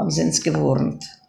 haben sie uns gewarnt.